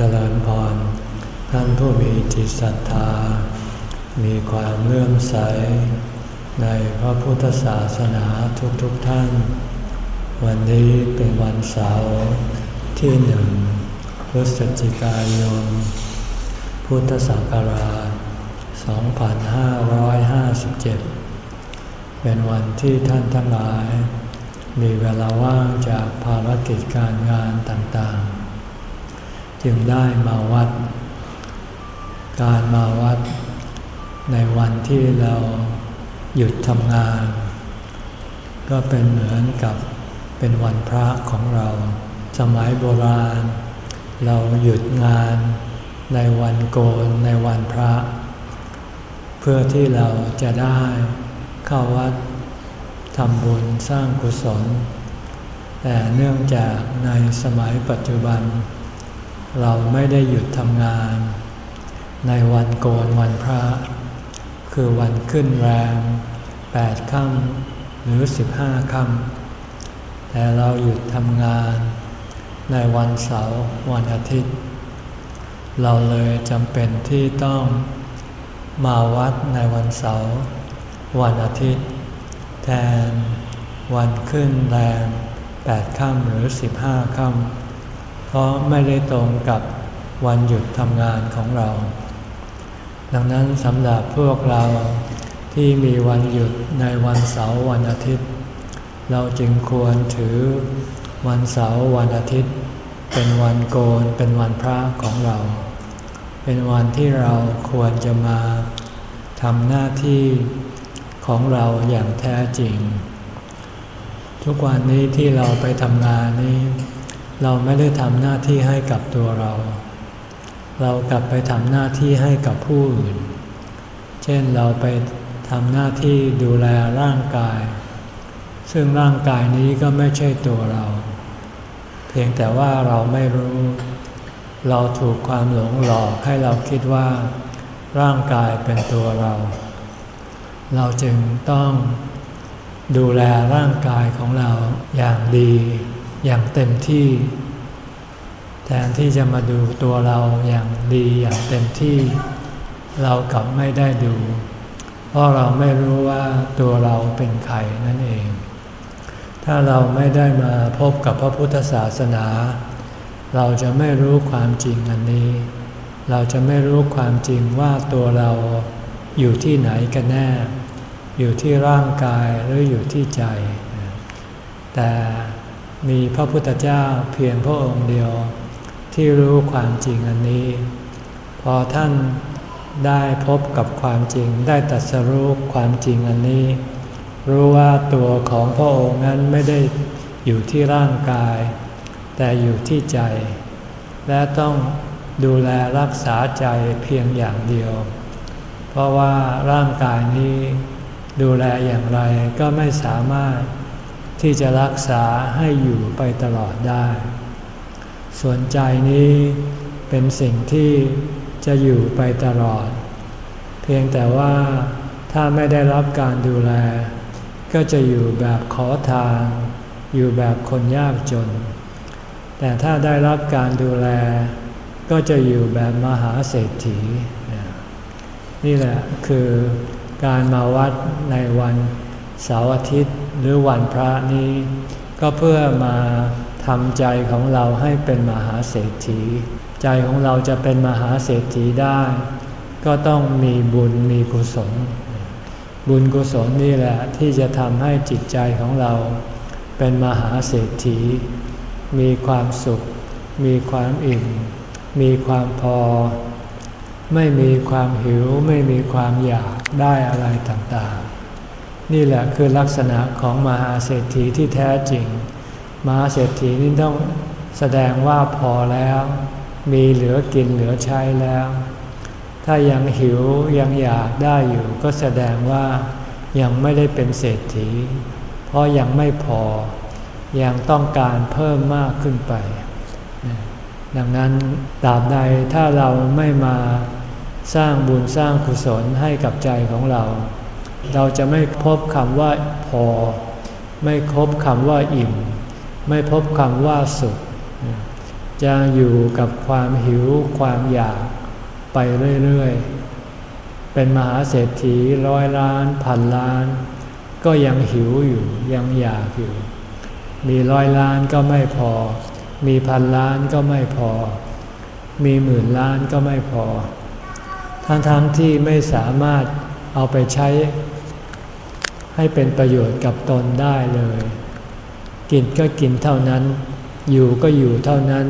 เจริญพร ท่านผู้มีจิตศรัทธา มีความเลื่อมใส ในพระพุทธศาสนาทุกๆทท่าน วันนี้เป็นวันเสาร์ที่หนึ่งพฤศจิกายน พุทธศักราช 2557 เป็นวันที่ท่านทั้งหลาย มีเวลาว่างจากภารกิจการงานต่างๆ จึงได้มาวัด การมาวัด ในวันที่เราหยุดทำงาน ก็เป็นเหมือนกับเป็นวันพระของเรา สมัยโบราณ เราหยุดงานในวันโกนในวันพระ เพื่อที่เราจะได้เข้าวัดทำบุญสร้างกุศล แต่เนื่องจากในสมัยปัจจุบันเเราไม่ได้หยุดทำงาน ในวันโกนวันพระ คือวันขึ้นแรมแปดค่ำหรือสิบห้าค่ำแต่เราหยุดทำงาน ในวันเสาร์วันอาทิตย์ เราเลยจำเป็นที่ต้องมาวัดในวันเสาร์วันอาทิตย์ แทนวันขึ้นแรมแปดค่ำหรือสิบห้าค่ำ เพราะไม่ได้ตรงกับวันหยุดทำงานของเรา ดังนั้นสำหรับพวกเราที่มีวันหยุดในวันเสาร์วันอาทิตย์ เราจึงควรถือวันเสาร์วันอาทิตย์ เป็นวันโกนเป็นวันพระของเรา เป็นวันที่เราควรจะมาทำหน้าที่ของเราอย่างแท้จริง ทุกวันนี้ที่เราไปทำงานนี้ เราไม่ได้ทำหน้าที่ให้กับตัวเรา เรากลับไปทำหน้าที่ให้กับผู้อื่น เช่นเราไปทำหน้าที่ดูแลร่างกาย ซึ่งร่างกายนี้ก็ไม่ใช่ตัวเรา เพียงแต่ว่าเราไม่รู้ เราถูกความหลงหลอกให้เราคิดว่า ร่างกายเป็นตัวเรา เราจึงต้องดูแลร่างกายของเราอย่างดี อย่างเต็มที่ แทนที่จะมาดูตัวเราอย่างดีอย่างเต็มที่ เรากลับไม่ได้ดู เพราะเราไม่รู้ว่าตัวเราเป็นใครนั่นเอง ถ้าเราไม่ได้มาพบกับพระพุทธศาสนา เราจะไม่รู้ความจริงอันนี้ เราจะไม่รู้ความจริงว่าตัวเราอยู่ที่ไหนกันแน่ อยู่ที่ร่างกายหรืออยู่ที่ใจ แต่ มีพระพุทธเจ้าเพียงพระองค์เดียว ที่รู้ความจริงอันนี้ พอท่านได้พบกับความจริงได้ตัดสรู้ความจริงอันนี้ รู้ว่าตัวของพระองค์นั้นไม่ได้อยู่ที่ร่างกาย แต่อยู่ที่ใจ และต้องดูแลรักษาใจเพียงอย่างเดียว เพราะว่าร่างกายนี้ดูแลอย่างไรก็ไม่สามารถ ที่จะรักษาให้อยู่ไปตลอดได้ ส่วนใจนี้เป็นสิ่งที่จะอยู่ไปตลอด เพียงแต่ว่าถ้าไม่ได้รับการดูแล ก็จะอยู่แบบขอทาน อยู่แบบคนยากจน แต่ถ้าได้รับการดูแล ก็จะอยู่แบบมหาเศรษฐี นี่แหละคือการมาวัดในวันเสาร์อาทิตย์ หรือวันพระนี้ ก็เพื่อมาทำใจของเราให้เป็นมหาเศรษฐี ใจของเราจะเป็นมหาเศรษฐีได้ ก็ต้องมีบุญมีกุศล บุญกุศลนี่แหละที่จะทำให้จิตใจของเรา เป็นมหาเศรษฐี มีความสุข มีความอิ่ม มีความพอ ไม่มีความหิว ไม่มีความอยากได้อะไรต่างๆ นี่แหละคือลักษณะของมหาเศรษฐีที่แท้จริง มหาเศรษฐีนี่ต้องแสดงว่าพอแล้ว มีเหลือกินเหลือใช้แล้ว ถ้ายังหิวยังอยากได้อยู่ ก็แสดงว่ายังไม่ได้เป็นเศรษฐี เพราะยังไม่พอ ยังต้องการเพิ่มมากขึ้นไป ดังนั้นตราบใดถ้าเราไม่มาสร้างบุญสร้างกุศลให้กับใจของเรา เราจะไม่พบคำว่าพอ ไม่พบคำว่าอิ่ม ไม่พบคำว่าสุข จะอยู่กับความหิวความอยากไปเรื่อยๆ เป็นมหาเศรษฐีร้อยล้านพันล้าน ก็ยังหิวอยู่ยังอยากอยู่ มีร้อยล้านก็ไม่พอ มีพันล้านก็ไม่พอ มีหมื่นล้านก็ไม่พอ ทั้งๆทที่ไม่สามารถเอาไปใช้ ให้เป็นประโยชน์กับตนได้เลย กินก็กินเท่านั้น อยู่ก็อยู่เท่านั้น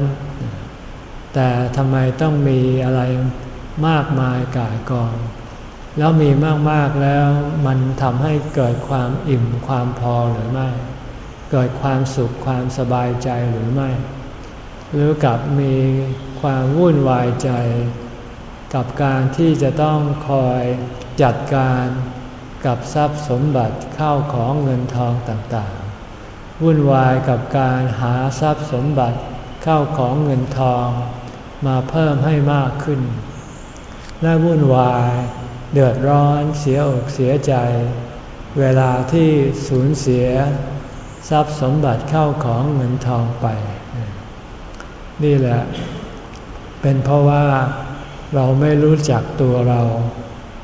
แต่ทำไมต้องมีอะไรมากมายกายกอง แล้วมีมากๆแล้วมันทำให้เกิดความอิ่มความพอหรือไม่ เกิดความสุขความสบายใจหรือไม่ หรือกับมีความวุ่นวายใจ กับการที่จะต้องคอยจัดการ กับทรัพย์สมบัติเข้าของเงินทองต่างๆ วุ่นวายกับการหาทรัพย์สมบัติเข้าของเงินทอง มาเพิ่มให้มากขึ้น และวุ่นวายเดือดร้อนเสียอกเสียใจ เวลาที่สูญเสีย ทรัพย์สมบัติเข้าของเงินทองไป นี่แหละ เป็นเพราะว่าเราไม่รู้จักตัวเรา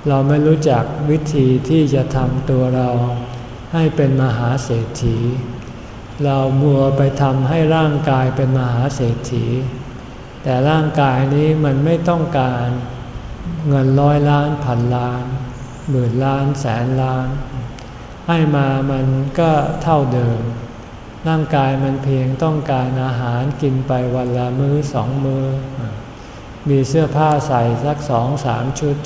เราไม่รู้จักวิธีที่จะทำตัวเราให้เป็นมหาเศรษฐี เรามัวไปทำให้ร่างกายเป็นมหาเศรษฐี แต่ร่างกายนี้มันไม่ต้องการเงินร้อยล้านพันล้านหมื่นล้านแสนล้าน ให้มามันก็เท่าเดิม ร่างกายมันเพียงต้องการอาหารกินไปวันละมือ้อสองมือ้อ มีเสื้อผ้าใส่สักสองสามชุด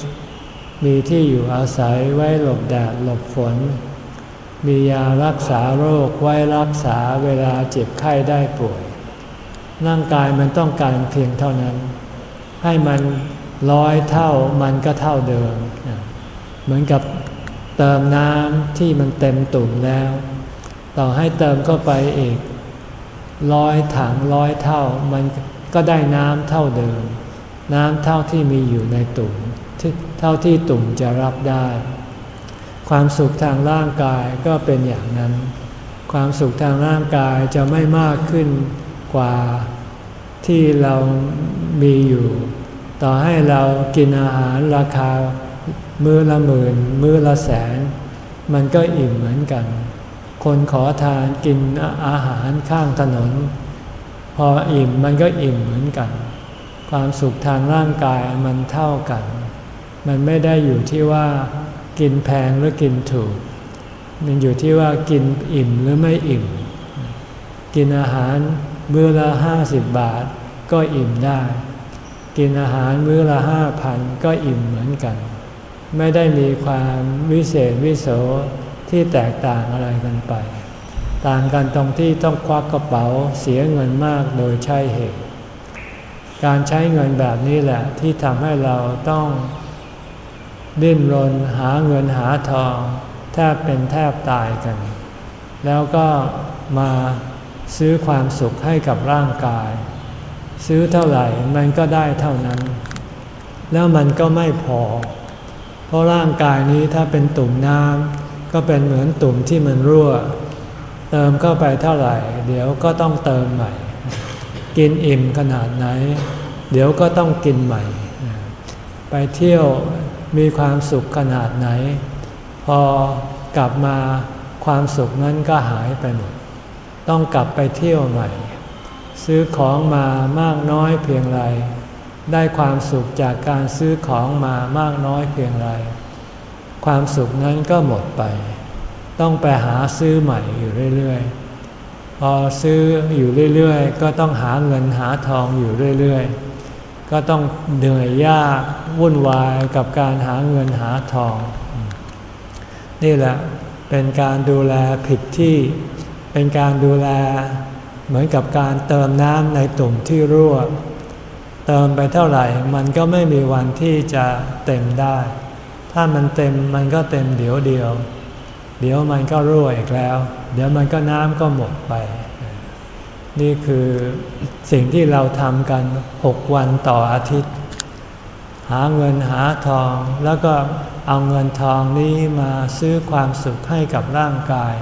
มีที่อยู่อาศัยไว้หลบแดดหลบฝน มียารักษาโรคไว้รักษาเวลาเจ็บไข้ได้ป่วย ร่างกายมันต้องการเพียงเท่านั้น ให้มันร้อยเท่ามันก็เท่าเดิม เหมือนกับเติมน้ำที่มันเต็มตุ่มแล้ว ต่อให้เติมก็ไปอีกร้อยถังร้อยเท่า มันก็ได้น้ำเท่าเดิม น้ำเท่าที่มีอยู่ในตุ่ม เท่าที่ตุ่มจะรับได้ ความสุขทางร่างกายก็เป็นอย่างนั้น ความสุขทางร่างกายจะไม่มากขึ้นกว่าที่เรามีอยู่ ต่อให้เรากินอาหารราคามือละหมื่น มือละแสน มันก็อิ่มเหมือนกัน คนขอทานกินอาหารข้างถนน พออิ่มมันก็อิ่มเหมือนกัน ความสุขทางร่างกายมันเท่ากัน มันไม่ได้อยู่ที่ว่ากินแพงหรือกินถูก มันอยู่ที่ว่ากินอิ่มหรือไม่อิ่ม กินอาหารมื้อละห้าสิบบาทก็อิ่มได้ กินอาหารมื้อละห้าพันก็อิ่มเหมือนกัน ไม่ได้มีความวิเศษวิโสที่แตกต่างอะไรกันไป ต่างกันตรงที่ต้องควักกระเป๋าเสียเงินมากโดยใช่เหตุ การใช้เงินแบบนี้แหละที่ทำให้เราต้อง ดิ้นรนหาเงินหาทอง แทบเป็นแทบตายกัน แล้วก็มาซื้อความสุขให้กับร่างกาย ซื้อเท่าไหร่มันก็ได้เท่านั้น แล้วมันก็ไม่พอ เพราะร่างกายนี้ถ้าเป็นตุ่มน้ำก็เป็นเหมือนตุ่มที่มันรั่ว เติมเข้าไปเท่าไหร่ เดี๋ยวก็ต้องเติมใหม่ กินอิ่มขนาดไหน เดี๋ยวก็ต้องกินใหม่ ไปเที่ยว มีความสุขขนาดไหน พอกลับมาความสุขนั้นก็หายไปหมด ต้องกลับไปเที่ยวใหม่ ซื้อของมามากน้อยเพียงไร ได้ความสุขจากการซื้อของมามากน้อยเพียงไร ความสุขนั้นก็หมดไป ต้องไปหาซื้อใหม่อยู่เรื่อยๆ พอซื้ออยู่เรื่อยๆ ก็ต้องหาเงินหาทองอยู่เรื่อยๆ ก็ต้องเหนื่อยยากวุ่นวายกับการหาเงินหาทอง นี่แหละเป็นการดูแลผิดที่เป็นการดูแลเหมือนกับการเติมน้ำในตุ่มที่รั่ว เติมไปเท่าไหร่มันก็ไม่มีวันที่จะเต็มได้ ถ้ามันเต็มมันก็เต็มเดี๋ยวเดียว เดี๋ยวมันก็รั่วอีกแล้ว เดี๋ยวมันก็น้ำก็หมดไป นี่คือสิ่งที่เราทำกันหกวันต่ออาทิตย์ หาเงินหาทองแล้วก็เอาเงินทองนี้มาซื้อความสุขให้กับร่างกาย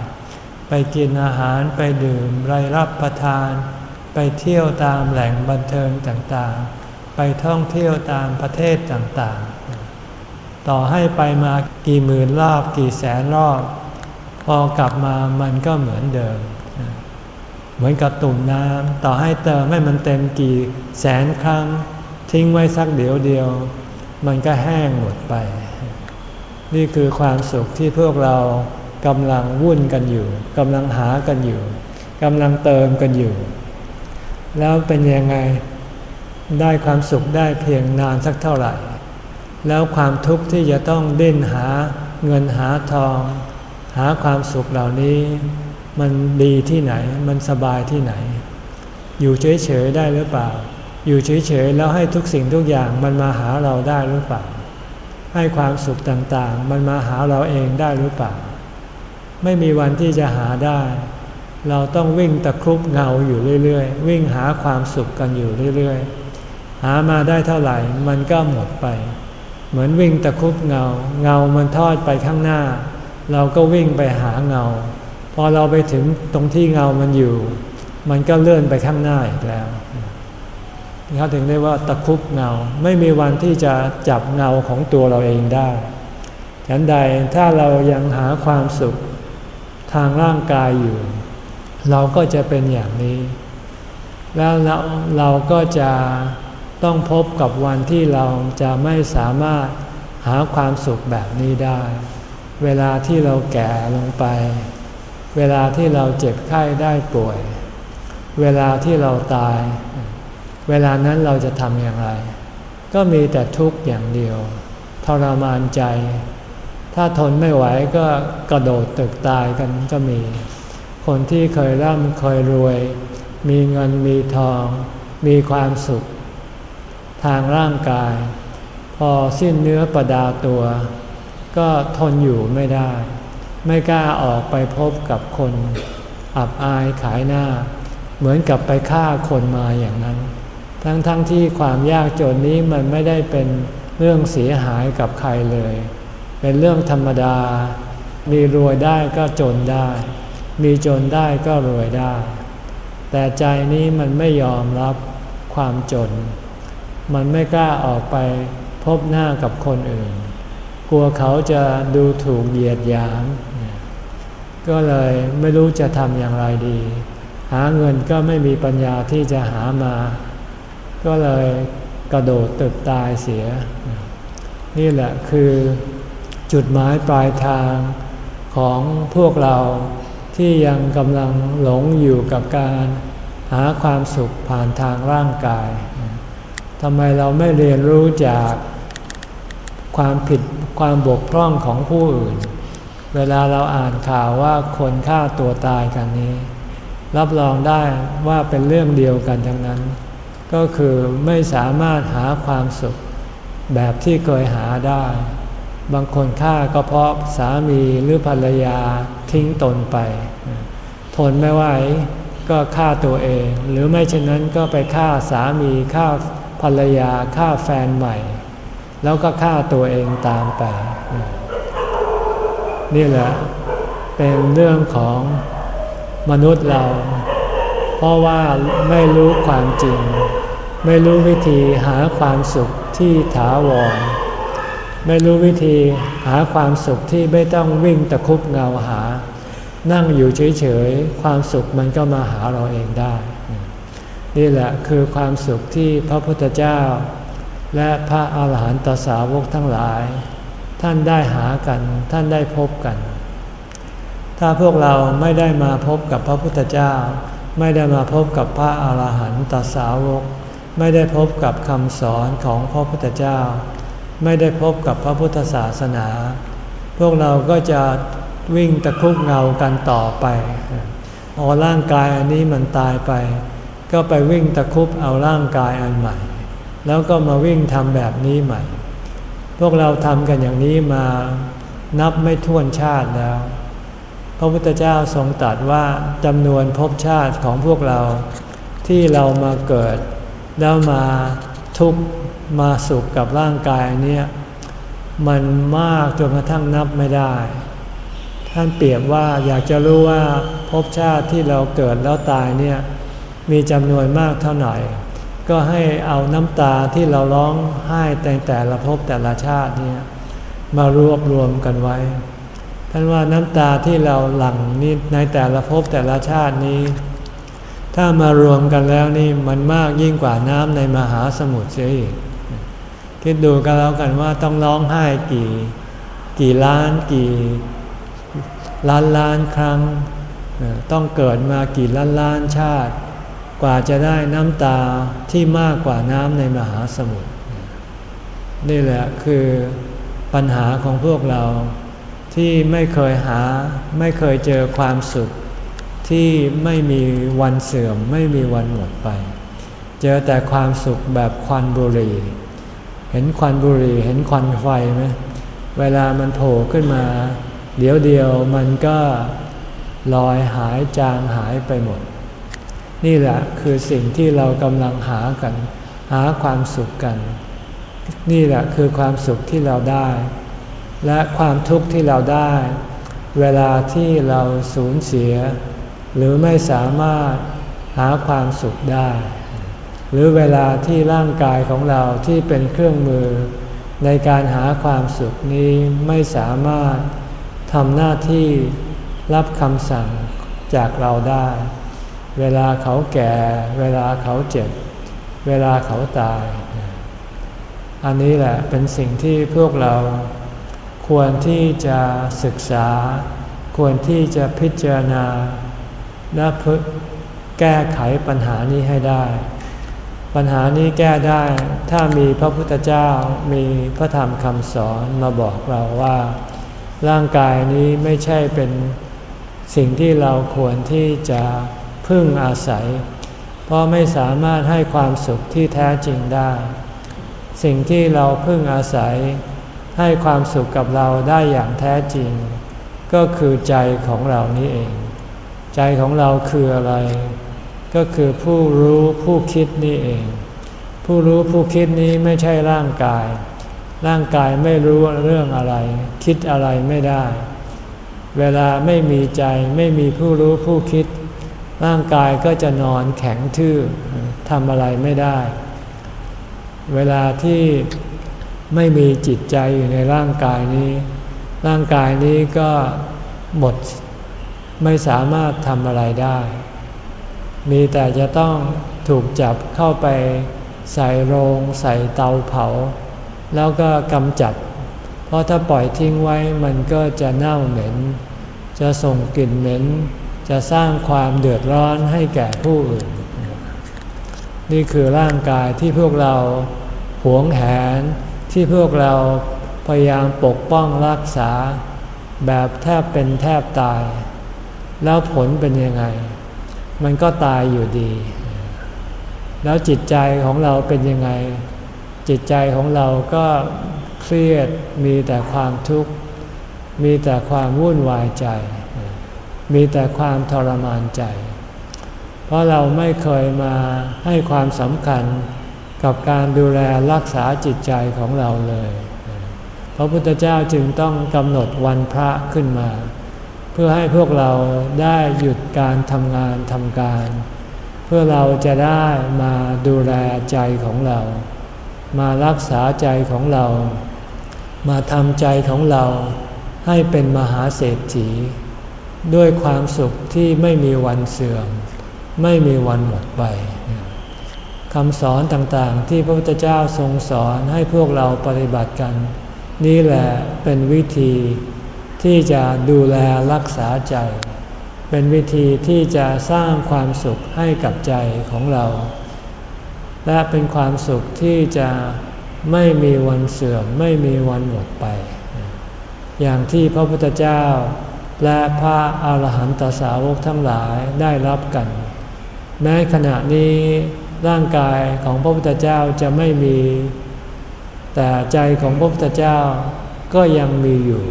ไปกินอาหารไปดื่มไรรับประทาน ไปเที่ยวตามแหล่งบันเทิงต่างๆ ไปท่องเที่ยวตามประเทศต่างๆ ต่อให้ไปมากี่หมื่นรอบกี่แสนรอบ พอกลับมามันก็เหมือนเดิม เหมือนกับตุ่มน้ำต่อให้เติมให้มันเต็มกี่แสนครั้ง ทิ้งไว้สักเดียวเดียว มันก็แห้งหมดไป นี่คือความสุขที่พวกเรากำลังวุ่นกันอยู่กำลังหากันอยู่กำลังเติมกันอยู่ แล้วเป็นยังไงได้ความสุขได้เพียงนานสักเท่าไหร่ แล้วความทุกข์ที่จะต้องเดินหาเงินหาทอง หาความสุขเหล่านี้ มันดีที่ไหน มันสบายที่ไหน อยู่เฉยๆได้หรือเปล่า อยู่เฉยๆแล้วให้ทุกสิ่งทุกอย่างมันมาหาเราได้หรือเปล่า ให้ความสุขต่างๆ มันมาหาเราเองได้หรือเปล่า ไม่มีวันที่จะหาได้ เราต้องวิ่งตะครุบเงาอยู่เรื่อยๆ วิ่งหาความสุขกันอยู่เรื่อยๆ หามาได้เท่าไหร่มันก็หมดไป เหมือนวิ่งตะครุบเงา เงามันทอดไปข้างหน้า เราก็วิ่งไปหาเงา พอเราไปถึงตรงที่เงามันอยู่ มันก็เลื่อนไปข้างหน้าอีกแล้วเขาถึงเรียกว่าตะคุบเงาไม่มีวันที่จะจับเงาของตัวเราเองได้ฉันใดถ้าเรายังหาความสุขทางร่างกายอยู่ เราก็จะเป็นอย่างนี้ แล้วเราเราก็จะต้องพบกับวันที่เราจะไม่สามารถหาความสุขแบบนี้ได้ เวลาที่เราแก่ลงไป เวลาที่เราเจ็บไข้ได้ป่วย เวลาที่เราตาย เวลานั้นเราจะทำอย่างไร ก็มีแต่ทุกข์อย่างเดียวทรมานใจ ถ้าทนไม่ไหวก็กระโดดตึกตายกันก็มี คนที่เคยร่ำเคยรวย มีเงินมีทอง มีความสุข ทางร่างกาย พอสิ้นเนื้อประดาตัว ก็ทนอยู่ไม่ได้ ไม่กล้าออกไปพบกับคนอับอายขายหน้า เหมือนกับไปฆ่าคนมาอย่างนั้น ทั้งๆทที่ความยากจนนี้มันไม่ได้เป็นเรื่องเสียหายกับใครเลย เป็นเรื่องธรรมดา มีรวยได้ก็จนได้ มีจนได้ก็รวยได้ แต่ใจนี้มันไม่ยอมรับความจน มันไม่กล้าออกไปพบหน้ากับคนอื่น กลัวเขาจะดูถูกเหยียดหยาม ก็เลยไม่รู้จะทำอย่างไรดี หาเงินก็ไม่มีปัญญาที่จะหามา ก็เลยกระโดดตึกตายเสีย นี่แหละคือจุดหมายปลายทางของพวกเราที่ยังกำลังหลงอยู่กับการหาความสุขผ่านทางร่างกายทำไมเราไม่เรียนรู้จากความผิดความบกพร่องของผู้อื่น เวลาเราอ่านข่าวว่าคนฆ่าตัวตายกันนี้ รับรองได้ว่าเป็นเรื่องเดียวกันทั้งนั้น ก็คือไม่สามารถหาความสุขแบบที่เคยหาได้ บางคนฆ่าก็เพราะสามีหรือภรรยาทิ้งตนไป ทนไม่ไหวก็ฆ่าตัวเอง หรือไม่เช่นนั้นก็ไปฆ่าสามีฆ่าภรรยาฆ่าแฟนใหม่ แล้วก็ฆ่าตัวเองตามไป นี่แหละ เป็นเรื่องของมนุษย์เรา เพราะว่าไม่รู้ความจริง ไม่รู้วิธีหาความสุขที่ถาวร ไม่รู้วิธีหาความสุขที่ไม่ต้องวิ่งตะคุบเงาหา นั่งอยู่เฉยๆ ความสุขมันก็มาหาเราเองได้ นี่แหละคือความสุขที่พระพุทธเจ้า และพระอาหารหันตสาวกทั้งหลาย ท่านได้หากัน ท่านได้พบกัน ถ้าพวกเราไม่ได้มาพบกับพระพุทธเจ้า ไม่ได้มาพบกับพระอาหารหันตสาวก ไม่ได้พบกับคำสอนของพระพุทธเจ้า ไม่ได้พบกับพระพุทธศาสนา พวกเราก็จะวิ่งตะคุกเงากันต่อไปพอร่างกายอันนี้มันตายไป ก็ไปวิ่งตะคุบเอาร่างกายอันใหม่ แล้วก็มาวิ่งทำแบบนี้ใหม่ พวกเราทำกันอย่างนี้มานับไม่ถ้วนชาติแล้ว พระพุทธเจ้าทรงตรัสว่าจำนวนภพชาติของพวกเราที่เรามาเกิด แล้วมาทุกมาสุขกับร่างกายเนี่ยมันมากจนกระทั่งนับไม่ได้ ท่านเปรียบว่าอยากจะรู้ว่าภพชาติที่เราเกิดแล้วตายเนี่ยมีจำนวนมากเท่าไหร่ ก็ให้เอาน้ำตาที่เราร้องไห้แต่แต่ละภพแต่ละชาติเนี่ยมารวบรวมกันไว้ ท่านว่าน้ำตาที่เราหลั่งนี้ในแต่ละภพแต่ละชาตินี้ ถ้ามารวมกันแล้วนี่มันมากยิ่งกว่าน้ำในมหาสมุทรเสียอีก คิดดูกันแล้วกันว่าต้องร้องไห้กี่ กี่ล้านกี่ ล้านล้านครั้ง ต้องเกิดมากี่ล้านล้านชาติ กว่าจะได้น้ำตาที่มากกว่าน้ำในมหาสมุทรนี่แหละคือปัญหาของพวกเราที่ไม่เคยหาไม่เคยเจอความสุข ที่ไม่มีวันเสื่อม ไม่มีวันหมดไป เจอแต่ความสุขแบบควันบุหรี่ เห็นควันบุหรี่เห็นควันไฟไหมเวลามันโผล่ขึ้นมา เดี๋ยวเดียวมันก็ลอยหายจางหายไปหมด นี่แหละคือสิ่งที่เรากำลังหากัน หาความสุขกัน นี่แหละคือความสุขที่เราได้ และความทุกข์ที่เราได้ เวลาที่เราสูญเสีย หรือไม่สามารถหาความสุขได้ หรือเวลาที่ร่างกายของเราที่เป็นเครื่องมือ ในการหาความสุขนี้ไม่สามารถทำหน้าที่รับคำสั่งจากเราได้ เวลาเขาแก่ เวลาเขาเจ็บ เวลาเขาตาย อันนี้แหละเป็นสิ่งที่พวกเราควรที่จะศึกษา ควรที่จะพิจารณาและพึแก้ไขปัญหานี้ให้ได้ ปัญหานี้แก้ได้ถ้ามีพระพุทธเจ้ามีพระธรรมคำสอนมาบอกเราว่า ร่างกายนี้ไม่ใช่เป็นสิ่งที่เราควรที่จะ พึ่งอาศัย เพราะไม่สามารถให้ความสุขที่แท้จริงได้ สิ่งที่เราพึ่งอาศัย ให้ความสุขกับเราได้อย่างแท้จริง ก็คือใจของเรานี้เอง ใจของเราคืออะไร ก็คือผู้รู้ผู้คิดนี่เอง ผู้รู้ผู้คิดนี้ไม่ใช่ร่างกาย ร่างกายไม่รู้เรื่องอะไร คิดอะไรไม่ได้เวลาไม่มีใจไม่มีผู้รู้ผู้คิด ร่างกายก็จะนอนแข็งทื่อทำอะไรไม่ได้ เวลาที่ไม่มีจิตใจอยู่ในร่างกายนี้ ร่างกายนี้ก็หมดไม่สามารถทำอะไรได้ มีแต่จะต้องถูกจับเข้าไปใส่โรงใส่เตาเผา แล้วก็กำจัด เพราะถ้าปล่อยทิ้งไว้มันก็จะเน่าเหม็น จะส่งกลิ่นเหม็น จะสร้างความเดือดร้อนให้แก่ผู้อื่น นี่คือร่างกายที่พวกเราหวงแหนที่พวกเราพยายามปกป้องรักษา แบบแทบเป็นแทบตาย แล้วผลเป็นยังไง มันก็ตายอยู่ดี แล้วจิตใจของเราเป็นยังไง จิตใจของเราก็เครียดมีแต่ความทุกข์ มีแต่ความวุ่นวายใจ มีแต่ความทรมานใจ เพราะเราไม่เคยมาให้ความสำคัญกับการดูแลรักษาจิตใจของเราเลย พระพุทธเจ้าจึงต้องกำหนดวันพระขึ้นมา เพื่อให้พวกเราได้หยุดการทำงานทำการ เพื่อเราจะได้มาดูแลใจของเรา มารักษาใจของเรา มาทำใจของเราให้เป็นมหาเศรษฐี ด้วยความสุขที่ไม่มีวันเสื่อม ไม่มีวันหมดไปคำสอนต่างๆ ที่พระพุทธเจ้าทรงสอนให้พวกเราปฏิบัติกัน นี่แหละเป็นวิธีที่จะดูแลรักษาใจ เป็นวิธีที่จะสร้างความสุขให้กับใจของเรา และเป็นความสุขที่จะไม่มีวันเสื่อม ไม่มีวันหมดไป อย่างที่พระพุทธเจ้า และพระอาหารหันตสาวกทั้งหลายได้รับกัน แม้ขณะนี้ร่างกายของพระพุทธเจ้าจะไม่มี แต่ใจของพระพุทธเจ้าก็ยังมีอยู่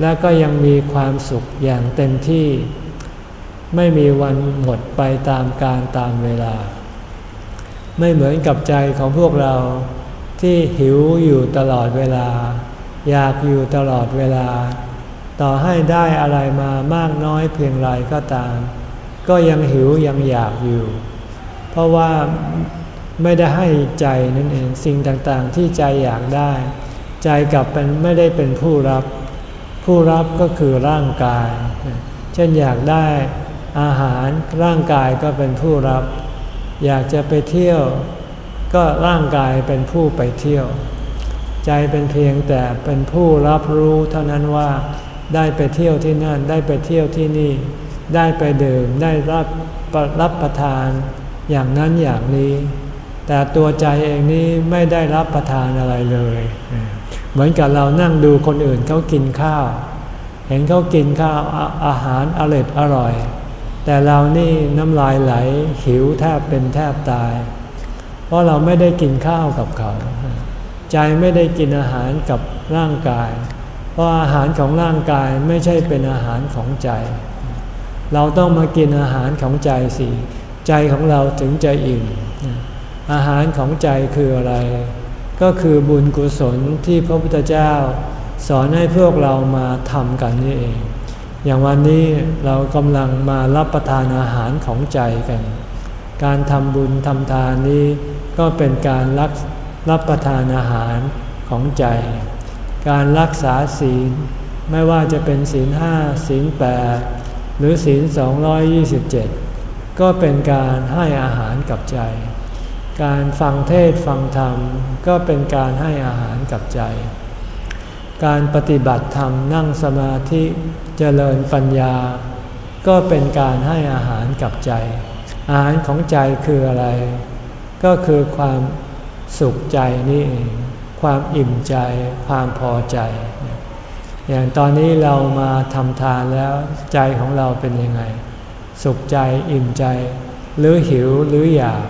และก็ยังมีความสุขอย่างเต็มที่ ไม่มีวันหมดไปตามการตามเวลา ไม่เหมือนกับใจของพวกเราที่หิวอยู่ตลอดเวลา อยากอยู่ตลอดเวลา ต่อให้ได้อะไรมามากน้อยเพียงไรก็ตาม ก็ยังหิวยังอยากอยู่ เพราะว่าไม่ได้ให้ใจนั่นเองสิ่งต่างๆ ที่ใจอยากได้ ใจกลับเป็นไม่ได้เป็นผู้รับ ผู้รับก็คือร่างกาย เช่นอยากได้อาหารร่างกายก็เป็นผู้รับ อยากจะไปเที่ยว ก็ร่างกายเป็นผู้ไปเที่ยว ใจเป็นเพียงแต่เป็นผู้รับรู้เท่านั้นว่า ได้ไปเที่ยวที่นั่น ได้ไปเที่ยวที่นี่ ได้ไปดื่ม ได้รับรับประทาน อย่างนั้นอย่างนี้ แต่ตัวใจเองนี้ไม่ได้รับประทานอะไรเลย เหมือนกับเรานั่งดูคนอื่นเขากินข้าว เห็นเขากินข้าวอาหารอร่อยอร่อย แต่เรานี่น้ำลายไหลหิวแทบเป็นแทบตาย เพราะเราไม่ได้กินข้าวกับเขา ใจไม่ได้กินอาหารกับร่างกาย ราะอาหารของร่างกายไม่ใช่เป็นอาหารของใจ เราต้องมากินอาหารของใจสิใจของเราถึงจะอิ่ม อาหารของใจคืออะไร ก็คือบุญกุศลที่พระพุทธเจ้า สอนให้พวกเรามาทำกันนี่เอง อย่างวันนี้เรากำลังมารับประทานอาหารของใจกัน การทำบุญทำทานนี้ก็เป็นการรับรับประทานอาหารของใจ การรักษาศีล ไม่ว่าจะเป็นศีลห้าศีลแปดหรือศีลสองยี่สิบเจ็ดก็เป็นการให้อาหารกับใจ การฟังเทศฟังธรรม ก็เป็นการให้อาหารกับใจ การปฏิบัติธรรมนั่งสมาธิเจริญปัญญา ก็เป็นการให้อาหารกับใจ อาหารของใจคืออะไร ก็คือความสุขใจนี่เอง ความอิ่มใจ ความพอใจ อย่างตอนนี้เรามาทำทานแล้วใจของเราเป็นยังไง สุขใจอิ่มใจ หรือหิวหรืออยาก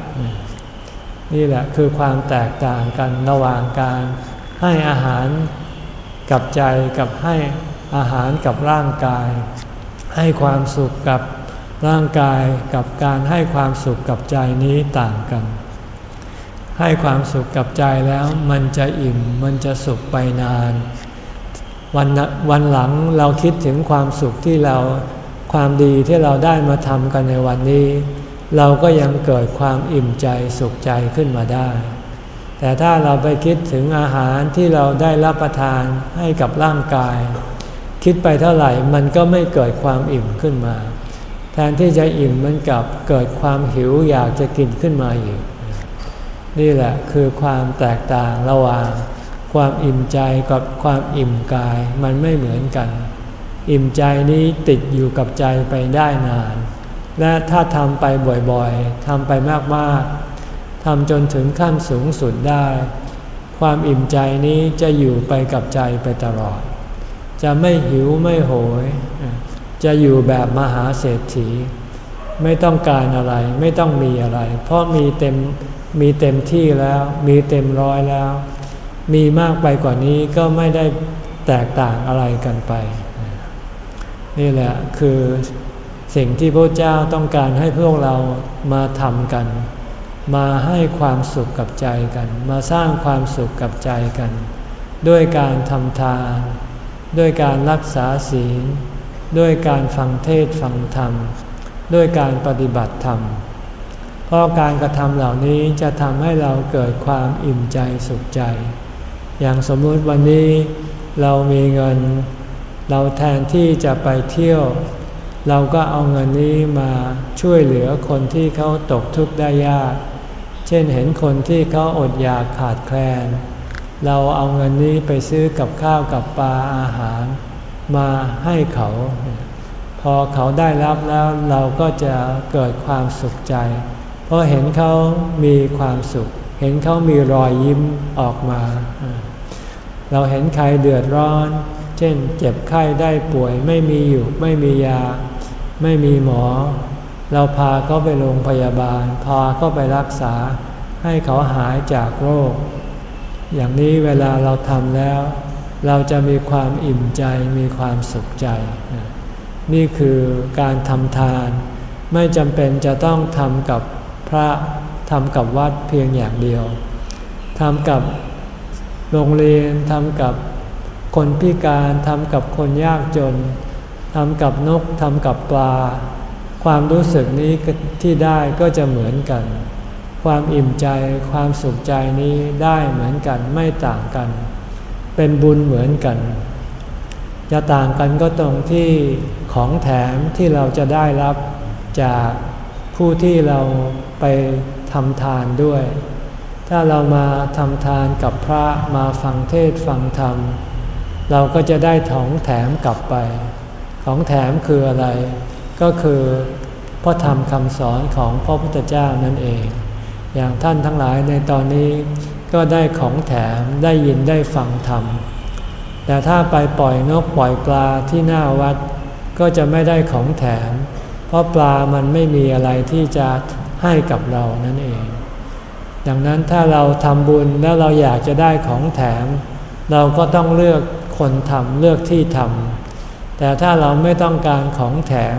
นี่แหละคือความแตกต่างกันระหว่างการให้อาหารกับใจกับให้อาหารกับร่างกาย ให้ความสุขกับร่างกายกับการให้ความสุขกับใจนี้ต่างกัน ให้ความสุขกับใจแล้วมันจะอิ่มมันจะสุขไปนาน วันวันหลังเราคิดถึงความสุขที่เราความดีที่เราได้มาทำกันในวันนี้ เราก็ยังเกิดความอิ่มใจสุขใจขึ้นมาได้ แต่ถ้าเราไปคิดถึงอาหารที่เราได้รับประทานให้กับร่างกาย คิดไปเท่าไหร่มันก็ไม่เกิดความอิ่มขึ้นมา แทนที่จะอิ่มมันกลับเกิดความหิวอยากจะกินขึ้นมาอีก นี่แหละคือความแตกต่างระหว่าง ความอิ่มใจกับความอิ่มกายมันไม่เหมือนกัน อิ่มใจนี้ติดอยู่กับใจไปได้นาน และถ้าทำไปบ่อยๆทำไปมากๆทำจนถึงขั้นสูงสุดได้ ความอิ่มใจนี้จะอยู่ไปกับใจไปตลอด จะไม่หิวไม่โหย จะอยู่แบบมหาเศรษฐี ไม่ต้องการอะไรไม่ต้องมีอะไร เพราะมีเต็ม มีเต็มที่แล้วมีเต็มร้อยแล้ว มีมากไปกว่านี้ก็ไม่ได้แตกต่างอะไรกันไป นี่แหละคือสิ่งที่พระเจ้าต้องการให้พวกเรามาทำกัน มาให้ความสุขกับใจกัน มาสร้างความสุขกับใจกัน ด้วยการทำทาน ด้วยการรักษาศีล ด้วยการฟังเทศฟังธรรม ด้วยการปฏิบัติธรรม เพราะการกระทำเหล่านี้จะทำให้เราเกิดความอิ่มใจสุขใจ อย่างสมมุติวันนี้เรามีเงิน เราแทนที่จะไปเที่ยว เราก็เอาเงินนี้มาช่วยเหลือคนที่เขาตกทุกข์ได้ยาก เช่นเห็นคนที่เขาอดอยากขาดแคลน เราเอาเงินนี้ไปซื้อกับข้าวกับปลาอาหาร มาให้เขา พอเขาได้รับแล้วเราก็จะเกิดความสุขใจ พราะเห็นเขามีความสุข เห็นเขามีรอยยิ้มออกมา เราเห็นใครเดือดร้อน เช่นเจ็บไข้ได้ป่วยไม่มีอยู่ไม่มียา ไม่มีหมอ เราพาเขาไปโรงพยาบาล พาเขาไปรักษา ให้เขาหายจากโรค อย่างนี้เวลาเราทำแล้ว เราจะมีความอิ่มใจมีความสุขใจ นี่คือการทำทาน ไม่จำเป็นจะต้องทำกับ พระทำกับวัดเพียงอย่างเดียวทำกับโรงเรียนทำกับคนพิการทำกับคนยากจนทำกับนกทำกับปลา ความรู้สึกนี้ที่ได้ก็จะเหมือนกัน ความอิ่มใจความสุขใจนี้ได้เหมือนกันไม่ต่างกัน เป็นบุญเหมือนกันจะต่างกันก็ตรงที่ของแถมที่เราจะได้รับจาก ผู้ที่เราไปทำทานด้วย ถ้าเรามาทำทานกับพระมาฟังเทศฟังธรรม เราก็จะได้ของแถมกลับไป ของแถมคืออะไร ก็คือพระธรรมคำสอนของพระพุทธเจ้านั่นเอง อย่างท่านทั้งหลายในตอนนี้ก็ได้ของแถมได้ยินได้ฟังธรรม แต่ถ้าไปปล่อยนกปล่อยปลาที่หน้าวัด ก็จะไม่ได้ของแถม เพราะปลามันไม่มีอะไรที่จะให้กับเรานั่นเอง ดังนั้นถ้าเราทำบุญแล้วเราอยากจะได้ของแถม เราก็ต้องเลือกคนทำเลือกที่ทำแต่ถ้าเราไม่ต้องการของแถม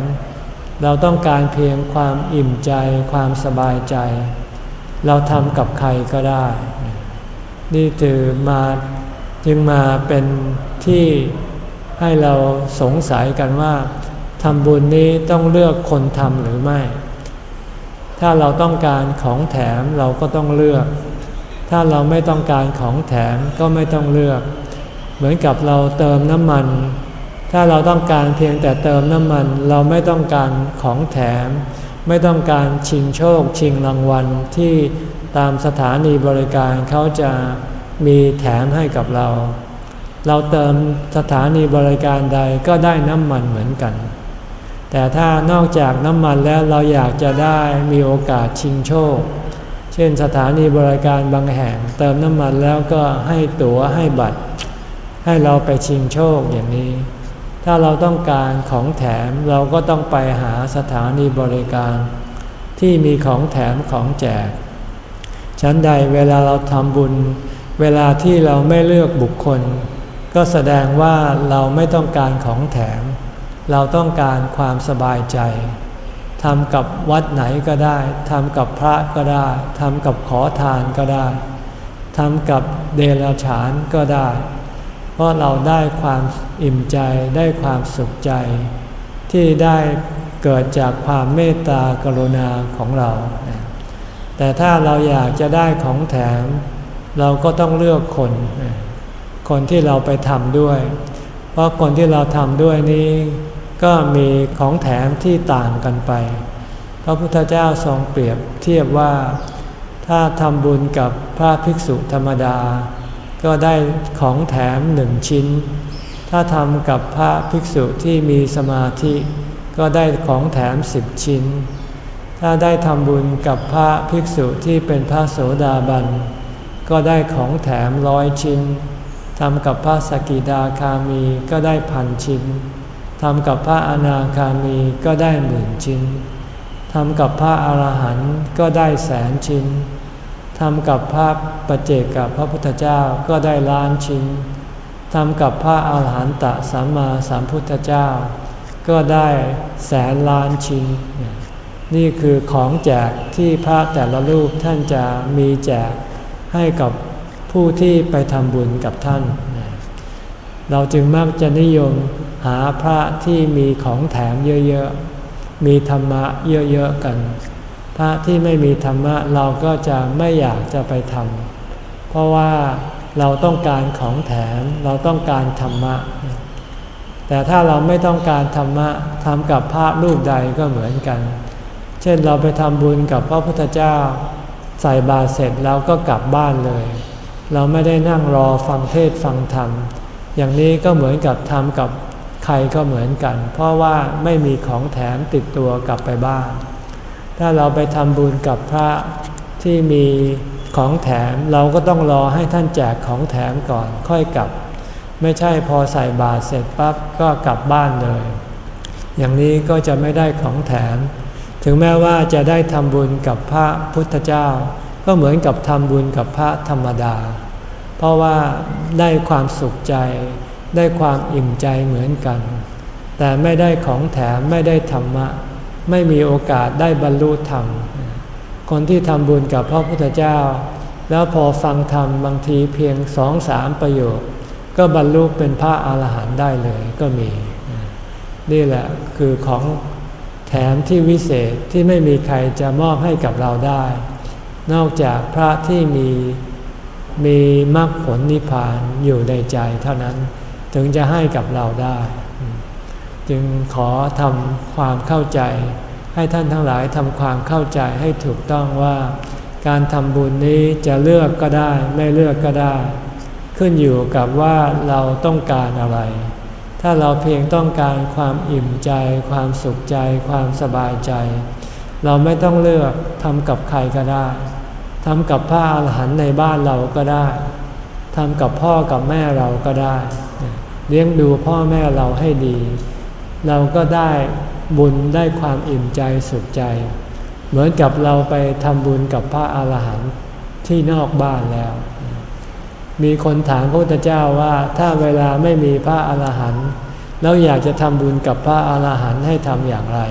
เราต้องการเพียงความอิ่มใจความสบายใจ เราทำกับใครก็ได้ นี่ถือมาจึงมาเป็นที่ให้เราสงสัยกันว่า ทำบุญนี้ต้องเลือกคนทำหรือไม่ ถ้าเราต้องการของแถมเราก็ต้องเลือก ถ้าเราไม่ต้องการของแถมก็ไม่ต้องเลือก เหมือนกับเราเติมน้ำมัน ถ้าเราต้องการเพียงแต่เติมน้ำมัน เราไม่ต้องการของแถม ไม่ต้องการชิงโชค ชิงรางวัลที่ตามสถานีบริการเขาจะมีแถมให้กับเรา เราเติมสถานีบริการใดก็ได้น้ำมันเหมือนกัน แต่ถ้านอกจากน้ำมันแล้วเราอยากจะได้มีโอกาสชิงโชค เช่นสถานีบริการบางแห่ง เติมน้ำมันแล้วก็ให้ตั๋วให้บัตร ให้เราไปชิงโชคอย่างนี้ ถ้าเราต้องการของแถมเราก็ต้องไปหาสถานีบริการ ที่มีของแถมของแจก ชั้นใดเวลาเราทำบุญ เวลาที่เราไม่เลือกบุคคล ก็แสดงว่าเราไม่ต้องการของแถม เราต้องการความสบายใจทำกับวัดไหนก็ได้ทำกับพระก็ได้ทำกับขอทานก็ได้ทำกับเดรัจฉานก็ได้ เพราะเราได้ความอิ่มใจได้ความสุขใจ ที่ได้เกิดจากความเมตตากรุณาของเรา แต่ถ้าเราอยากจะได้ของแถม เราก็ต้องเลือกคน คนที่เราไปทำด้วย เพราะคนที่เราทำด้วยนี้ ก็มีของแถมที่ต่างกันไป พระพุทธเจ้าทรงเปรียบเทียบว่าถ้าทำบุญกับพระภิกษุธรรมดา ก็ได้ของแถมหนึ่งชิ้น ถ้าทำกับพระภิกษุที่มีสมาธิ ก็ได้ของแถมสิบชิ้น ถ้าได้ทำบุญกับพระภิกษุที่เป็นพระโสดาบัน ก็ได้ของแถมร้อยชิ้นทำกับพระสกิดาคามีก็ได้พันชิ้น ทำกับพระอนาคามีก็ได้หมื่นชิ้นทำกับพระอาหารหันต์ก็ได้แสนชิ้นทำกับพระปเจกับพระพุทธเจ้าก็ได้ล้านชิ้นทำกับพระอาหารหันตะสัมมาสัมพุทธเจ้า ก็ได้แสนล้านชิ้น นี่คือของแจกที่พระแต่ละรูปท่านจะมีแจกให้กับผู้ที่ไปทำบุญกับท่าน เราจึงมักจะนิยม หาพระที่มีของแถมเยอะๆ มีธรรมะเยอะๆกัน พระที่ไม่มีธรรมะเราก็จะไม่อยากจะไปทำเพราะว่าเราต้องการของแถมเราต้องการธรรมะ แต่ถ้าเราไม่ต้องการธรรมะทำกับพระรูปใดก็เหมือนกัน เช่นเราไปทำบุญกับพระพุทธเจ้า ใส่บาตรเสร็จแล้วก็กลับบ้านเลย เราไม่ได้นั่งรอฟังเทศฟังธรรม อย่างนี้ก็เหมือนกับทำกับ ใครก็เหมือนกัน เพราะว่าไม่มีของแถมติดตัวกลับไปบ้าน ถ้าเราไปทำบุญกับพระที่มีของแถมเราก็ต้องรอให้ท่านแจกของแถมก่อนค่อยกลับ ไม่ใช่พอใส่บาตรเสร็จปั๊บก็กลับบ้านเลย อย่างนี้ก็จะไม่ได้ของแถม ถึงแม้ว่าจะได้ทำบุญกับพระพุทธเจ้า ก็เหมือนกับทำบุญกับพระธรรมดา เพราะว่าได้ความสุขใจ ได้ความอิ่มใจเหมือนกัน แต่ไม่ได้ของแถมไม่ได้ธรรมะ ไม่มีโอกาสได้บรรลุธรรม คนที่ทำบุญกับพระพุทธเจ้า แล้วพอฟังธรรมบางทีเพียงสองสามประโยค ก็บรรลุเป็นพระอาหารหันต์ได้เลยก็มี นี่แหละคือของแถมที่วิเศษที่ไม่มีใครจะมอบให้กับเราได้ นอกจากพระที่มีมีมรรคผลนิพพานอยู่ในใจเท่านั้น ถึงจะให้กับเราได้ จึงขอทำความเข้าใจ ให้ท่านทั้งหลายทำความเข้าใจให้ถูกต้องว่า การทำบุญนี้จะเลือกก็ได้ ไม่เลือกก็ได้ ขึ้นอยู่กับว่าเราต้องการอะไร ถ้าเราเพียงต้องการความอิ่มใจ ความสุขใจ ความสบายใจ เราไม่ต้องเลือกทำกับใครก็ได้ทำกับพระอรหันต์ในบ้านเราก็ได้ ทำกับพ่อกับแม่เราก็ได้ เลี้ยงดูพ่อแม่เราให้ดี เราก็ได้บุญได้ความอิ่มใจสุขใจ เหมือนกับเราไปทำบุญกับพระอาหารหันต์ที่นอกบ้านแล้ว มีคนถามพระพุทธเจ้าว่าถ้าเวลาไม่มีพระอาหารหันต์แล้วอยากจะทำบุญกับพระอาหารหันต์ให้ทำอย่างไร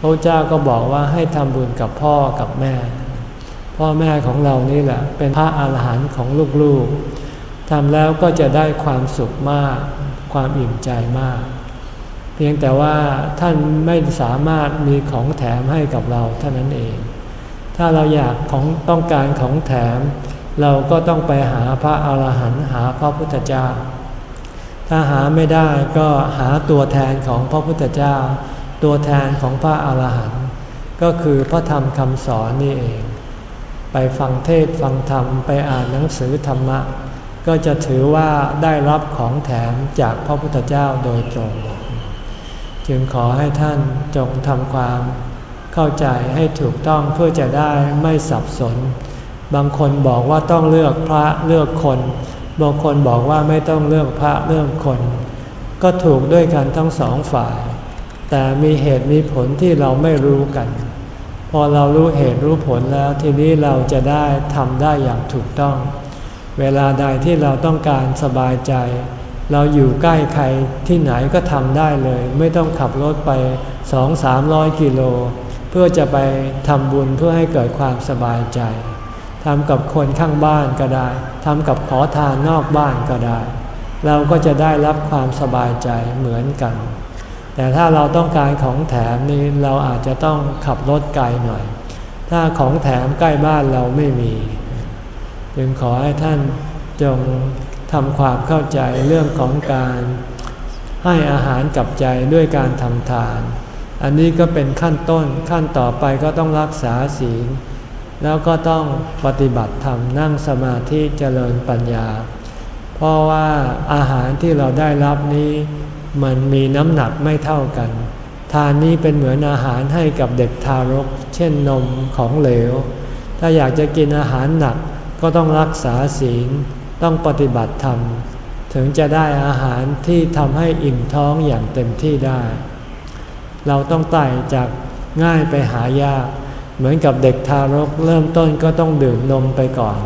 พระเจ้าก็บอกว่าให้ทำบุญกับพ่อกับแม่ พ่อแม่ของเรานี่แหละ เป็นพระอาหารหันต์ของลูกๆทำแล้วก็จะได้ความสุขมาก ความอิ่มใจมาก เพียงแต่ว่าท่านไม่สามารถมีของแถมให้กับเราเท่านั้นเอง ถ้าเราอยากของต้องการของแถม เราก็ต้องไปหาพระอาหารหันต์หาพระพุทธเจ้า ถ้าหาไม่ได้ก็หาตัวแทนของพระพุทธเจ้า ตัวแทนของพระอาหารหันต์ก็คือพระธรรมคำสอนนี่เอง ไปฟังเทศฟังธรรมไปอ่านหนังสือธรรมะ ก็จะถือว่าได้รับของแถมจากพระพุทธเจ้าโดยตรง จึงขอให้ท่านจงทำความเข้าใจให้ถูกต้องเพื่อจะได้ไม่สับสน บางคนบอกว่าต้องเลือกพระเลือกคน บางคนบอกว่าไม่ต้องเลือกพระเลือกคน ก็ถูกด้วยกันทั้งสองฝ่าย แต่มีเหตุมีผลที่เราไม่รู้กัน พอเรารู้เหตุรู้ผลแล้วทีนี้เราจะได้ทำได้อย่างถูกต้อง เวลาใดที่เราต้องการสบายใจ เราอยู่ใกล้ใครที่ไหนก็ทำได้เลย ไม่ต้องขับรถไปสองสามร้อยกิโล เพื่อจะไปทำบุญเพื่อให้เกิดความสบายใจทำกับคนข้างบ้านก็ได้ทำกับขอทานนอกบ้านก็ได้ เราก็จะได้รับความสบายใจเหมือนกัน แต่ถ้าเราต้องการของแถมนี้เราอาจจะต้องขับรถไกลหน่อย ถ้าของแถมใกล้บ้านเราไม่มี จึงขอให้ท่านจงทำความเข้าใจเรื่องของการให้อาหารกับใจด้วยการทำทาน อันนี้ก็เป็นขั้นต้นขั้นต่อไปก็ต้องรักษาศีล แล้วก็ต้องปฏิบัติธรรมนั่งสมาธิเจริญปัญญา เพราะว่าอาหารที่เราได้รับนี้ มันมีน้ำหนักไม่เท่ากัน ทานนี้เป็นเหมือนอาหารให้กับเด็กทารก เช่นนมของเหลว ถ้าอยากจะกินอาหารหนักก็ต้องรักษาศีลต้องปฏิบัติธรรม ถึงจะได้อาหารที่ทำให้อิ่มท้องอย่างเต็มที่ได้ เราต้องไต่จากง่ายไปหายาก เหมือนกับเด็กทารกเริ่มต้นก็ต้องดื่มนมไปก่อน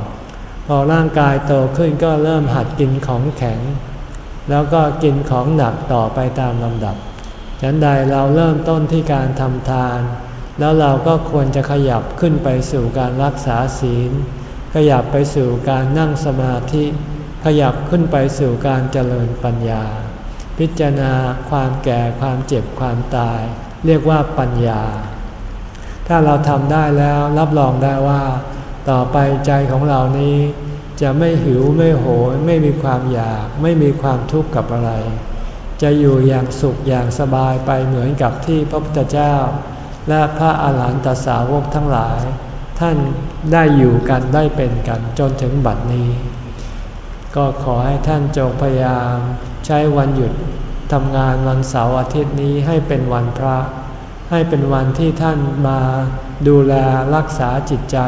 พอร่างกายโตขึ้นก็เริ่มหัดกินของแข็ง แล้วก็กินของหนักต่อไปตามลำดับฉันใดเราเริ่มต้นที่การทำทาน แล้วเราก็ควรจะขยับขึ้นไปสู่การรักษาศีล ขยับไปสู่การนั่งสมาธิ ขยับขึ้นไปสู่การเจริญปัญญา พิจารณาความแก่ความเจ็บความตาย เรียกว่าปัญญา ถ้าเราทำได้แล้วรับรองได้ว่า ต่อไปใจของเรานี้ จะไม่หิวไม่โหยไม่มีความอยาก ไม่มีความทุกข์กับอะไร จะอยู่อย่างสุขอย่างสบายไปเหมือนกับที่พระพุทธเจ้า และพระอาหารหันตสาวกทั้งหลาย ท่านได้อยู่กันได้เป็นกันจนถึงบัดนี้ ก็ขอให้ท่านจงพยายามใช้วันหยุดทำงานวันเสาร์อาทิตย์นี้ให้เป็นวันพระ ให้เป็นวันที่ท่านมาดูแลรักษาจิตใจ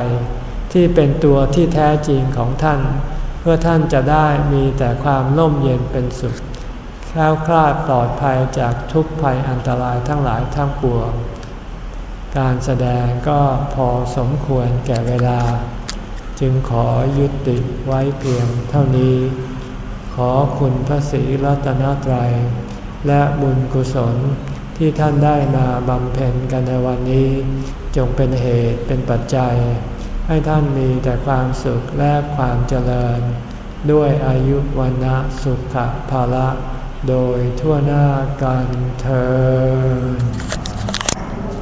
ที่เป็นตัวที่แท้จริงของท่าน เพื่อท่านจะได้มีแต่ความร่มเย็นเป็นสุขแคล้วคลาดปลอดภัยจากทุกภัยอันตรายทั้งหลายทั้งปวง การแสดงก็พอสมควรแก่เวลา จึงขอยุติไว้เพียงเท่านี้ ขอคุณพระศรีรัตนตรัย และบุญกุศลที่ท่านได้มาบำเพ็ญกันในวันนี้ จงเป็นเหตุเป็นปัจจัย ให้ท่านมีแต่ความสุขและความเจริญ ด้วยอายุวันนะสุขภาละ โดยทั่วหน้ากันเธอ